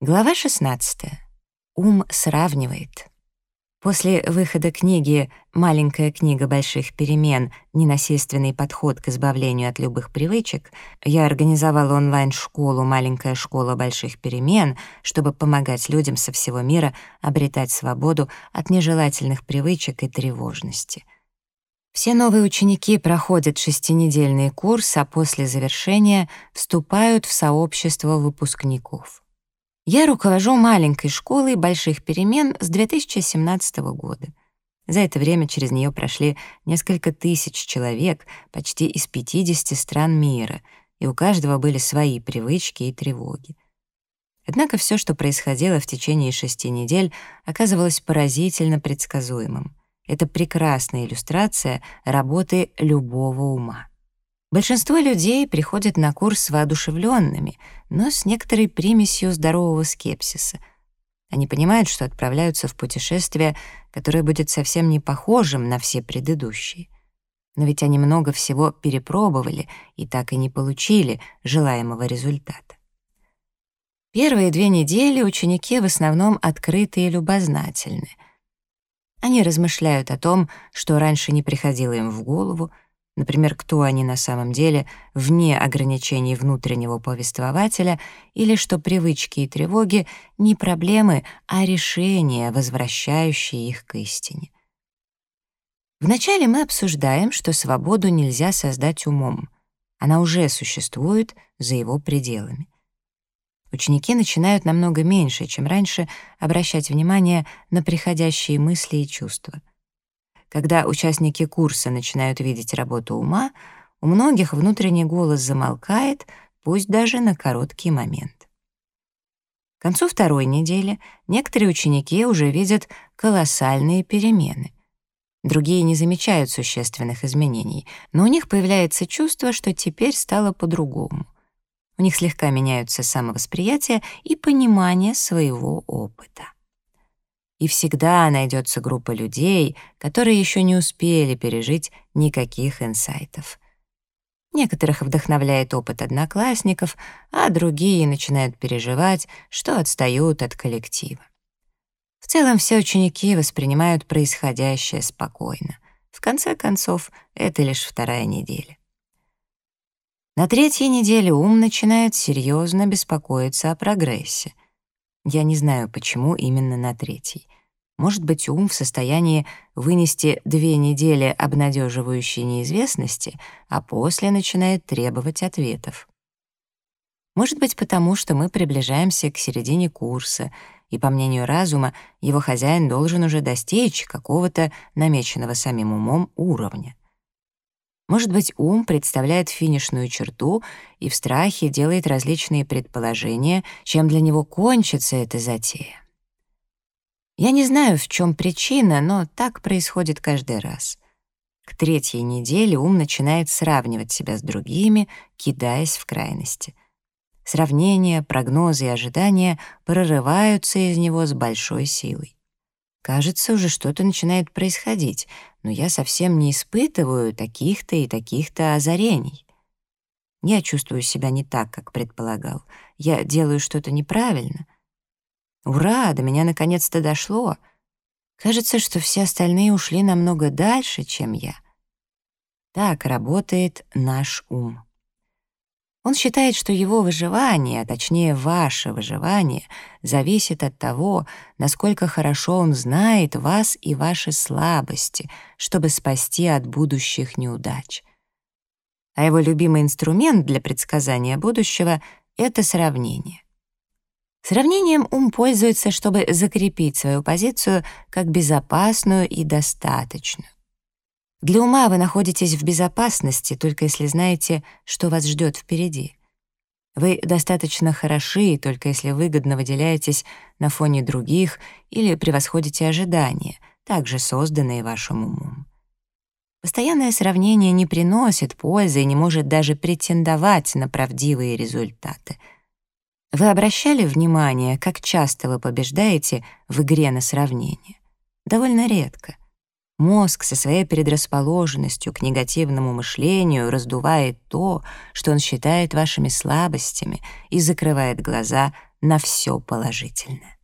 Глава 16. Ум сравнивает. После выхода книги «Маленькая книга больших перемен. Ненасильственный подход к избавлению от любых привычек» я организовала онлайн-школу «Маленькая школа больших перемен», чтобы помогать людям со всего мира обретать свободу от нежелательных привычек и тревожности. Все новые ученики проходят шестинедельный курс, а после завершения вступают в сообщество выпускников. Я руковожу маленькой школой больших перемен с 2017 года. За это время через нее прошли несколько тысяч человек, почти из 50 стран мира, и у каждого были свои привычки и тревоги. Однако все, что происходило в течение шести недель, оказывалось поразительно предсказуемым. Это прекрасная иллюстрация работы любого ума. Большинство людей приходят на курс воодушевленными, но с некоторой примесью здорового скепсиса. Они понимают, что отправляются в путешествие, которое будет совсем не похожим на все предыдущие. Но ведь они много всего перепробовали и так и не получили желаемого результата. Первые две недели ученики в основном открыты и любознательны. Они размышляют о том, что раньше не приходило им в голову, например, кто они на самом деле, вне ограничений внутреннего повествователя, или что привычки и тревоги не проблемы, а решения, возвращающие их к истине. Вначале мы обсуждаем, что свободу нельзя создать умом. Она уже существует за его пределами. Ученики начинают намного меньше, чем раньше, обращать внимание на приходящие мысли и чувства. Когда участники курса начинают видеть работу ума, у многих внутренний голос замолкает, пусть даже на короткий момент. К концу второй недели некоторые ученики уже видят колоссальные перемены. Другие не замечают существенных изменений, но у них появляется чувство, что теперь стало по-другому. У них слегка меняются самовосприятие и понимание своего опыта. И всегда найдется группа людей, которые еще не успели пережить никаких инсайтов. Некоторых вдохновляет опыт одноклассников, а другие начинают переживать, что отстают от коллектива. В целом все ученики воспринимают происходящее спокойно. В конце концов, это лишь вторая неделя. На третьей неделе ум начинает серьезно беспокоиться о прогрессе. Я не знаю, почему именно на третьей. Может быть, ум в состоянии вынести две недели обнадеживающей неизвестности, а после начинает требовать ответов. Может быть, потому что мы приближаемся к середине курса, и, по мнению разума, его хозяин должен уже достичь какого-то намеченного самим умом уровня. Может быть, ум представляет финишную черту и в страхе делает различные предположения, чем для него кончится эта затея. Я не знаю, в чем причина, но так происходит каждый раз. К третьей неделе ум начинает сравнивать себя с другими, кидаясь в крайности. Сравнения, прогнозы и ожидания прорываются из него с большой силой. Кажется, уже что-то начинает происходить, но я совсем не испытываю таких-то и таких-то озарений. Я чувствую себя не так, как предполагал. Я делаю что-то неправильно. Ура, до меня наконец-то дошло. Кажется, что все остальные ушли намного дальше, чем я. Так работает наш ум. Он считает, что его выживание, а точнее ваше выживание, зависит от того, насколько хорошо он знает вас и ваши слабости, чтобы спасти от будущих неудач. А его любимый инструмент для предсказания будущего — это сравнение. Сравнением ум пользуется, чтобы закрепить свою позицию как безопасную и достаточную. Для ума вы находитесь в безопасности, только если знаете, что вас ждет впереди. Вы достаточно хороши, только если выгодно выделяетесь на фоне других или превосходите ожидания, также созданные вашим умом. Постоянное сравнение не приносит пользы и не может даже претендовать на правдивые результаты. Вы обращали внимание, как часто вы побеждаете в игре на сравнение? Довольно редко — Мозг со своей предрасположенностью к негативному мышлению раздувает то, что он считает вашими слабостями, и закрывает глаза на все положительное.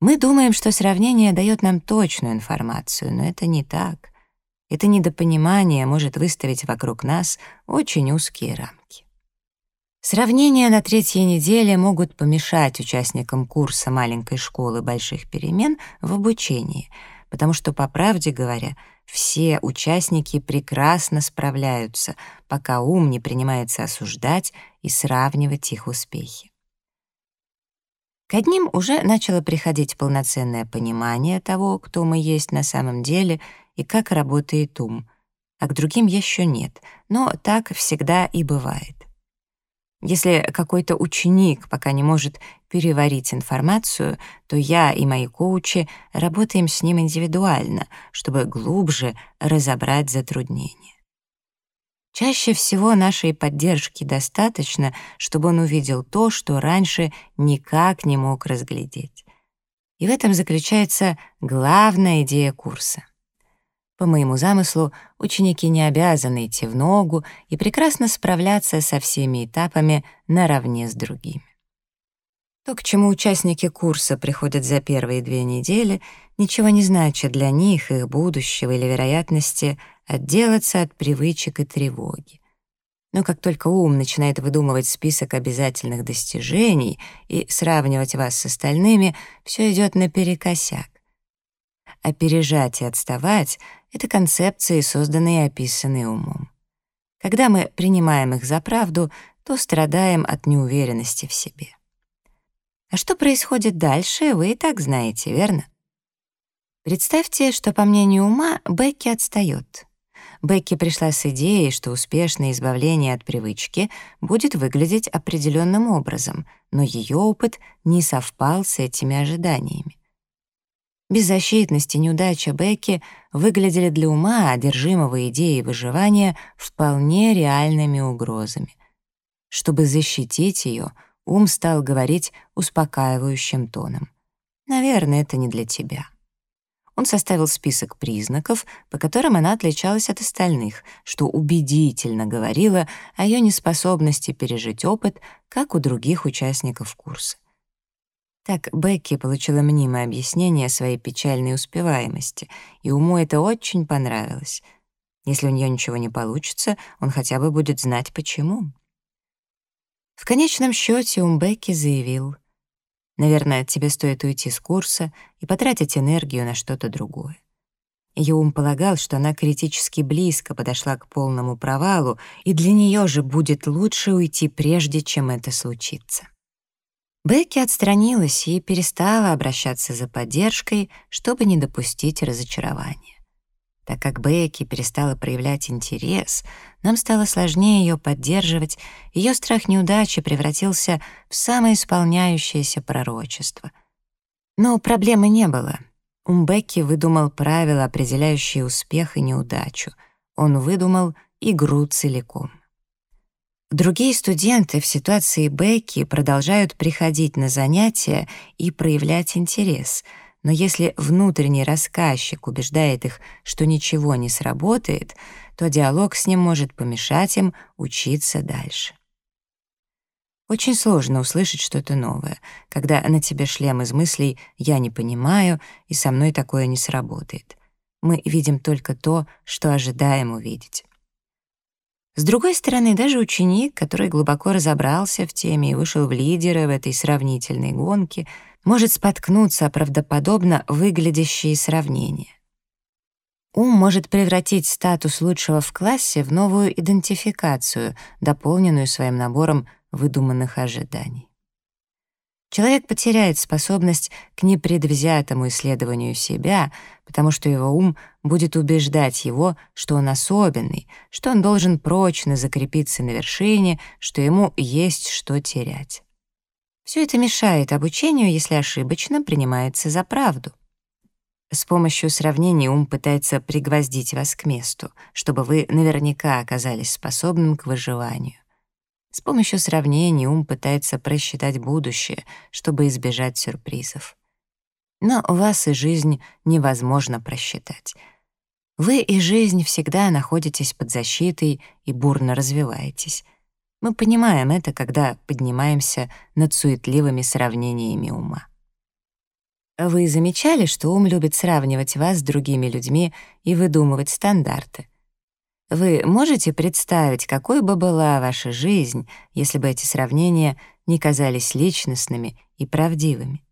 Мы думаем, что сравнение дает нам точную информацию, но это не так. Это недопонимание может выставить вокруг нас очень узкие рамки. Сравнения на третьей неделе могут помешать участникам курса маленькой школы больших перемен в обучении, потому что, по правде говоря, все участники прекрасно справляются, пока ум не принимается осуждать и сравнивать их успехи. К одним уже начало приходить полноценное понимание того, кто мы есть на самом деле и как работает ум, а к другим еще нет, но так всегда и бывает. Если какой-то ученик пока не может переварить информацию, то я и мои коучи работаем с ним индивидуально, чтобы глубже разобрать затруднения. Чаще всего нашей поддержки достаточно, чтобы он увидел то, что раньше никак не мог разглядеть. И в этом заключается главная идея курса. По моему замыслу, ученики не обязаны идти в ногу и прекрасно справляться со всеми этапами наравне с другими. То, к чему участники курса приходят за первые две недели, ничего не значит для них, их будущего или вероятности — отделаться от привычек и тревоги. Но как только ум начинает выдумывать список обязательных достижений и сравнивать вас с остальными, все идет наперекосяк. Опережать и отставать — это концепции, созданные и описанные умом. Когда мы принимаем их за правду, то страдаем от неуверенности в себе. А что происходит дальше, вы и так знаете, верно? Представьте, что, по мнению ума, Бекки отстает. Бекки пришла с идеей, что успешное избавление от привычки будет выглядеть определенным образом, но ее опыт не совпал с этими ожиданиями. Беззащитность и неудача Бекки выглядели для ума, одержимого идеей выживания, вполне реальными угрозами. Чтобы защитить ее, ум стал говорить успокаивающим тоном. «Наверное, это не для тебя» он составил список признаков, по которым она отличалась от остальных, что убедительно говорило о ее неспособности пережить опыт, как у других участников курса. Так Бекки получила мнимое объяснение своей печальной успеваемости, и уму это очень понравилось. Если у нее ничего не получится, он хотя бы будет знать, почему. В конечном счете ум Бекки заявил — Наверное, тебе стоит уйти с курса и потратить энергию на что-то другое. Ум полагал, что она критически близко подошла к полному провалу, и для нее же будет лучше уйти прежде, чем это случится. Бекки отстранилась и перестала обращаться за поддержкой, чтобы не допустить разочарования. Так как Бекки перестала проявлять интерес, нам стало сложнее ее поддерживать, ее страх неудачи превратился в самоисполняющееся пророчество. Но проблемы не было. Умбекки выдумал правила, определяющие успех и неудачу. Он выдумал игру целиком. Другие студенты в ситуации Бекки продолжают приходить на занятия и проявлять интерес — но если внутренний рассказчик убеждает их, что ничего не сработает, то диалог с ним может помешать им учиться дальше. Очень сложно услышать что-то новое, когда на тебе шлем из мыслей «я не понимаю» и «со мной такое не сработает». Мы видим только то, что ожидаем увидеть. С другой стороны, даже ученик, который глубоко разобрался в теме и вышел в лидеры в этой сравнительной гонке — может споткнуться о правдоподобно выглядящие сравнения. Ум может превратить статус лучшего в классе в новую идентификацию, дополненную своим набором выдуманных ожиданий. Человек потеряет способность к непредвзятому исследованию себя, потому что его ум будет убеждать его, что он особенный, что он должен прочно закрепиться на вершине, что ему есть что терять. Все это мешает обучению, если ошибочно принимается за правду. С помощью сравнений ум пытается пригвоздить вас к месту, чтобы вы наверняка оказались способным к выживанию. С помощью сравнений ум пытается просчитать будущее, чтобы избежать сюрпризов. Но вас и жизнь невозможно просчитать. Вы и жизнь всегда находитесь под защитой и бурно развиваетесь. Мы понимаем это, когда поднимаемся над суетливыми сравнениями ума. Вы замечали, что ум любит сравнивать вас с другими людьми и выдумывать стандарты? Вы можете представить, какой бы была ваша жизнь, если бы эти сравнения не казались личностными и правдивыми?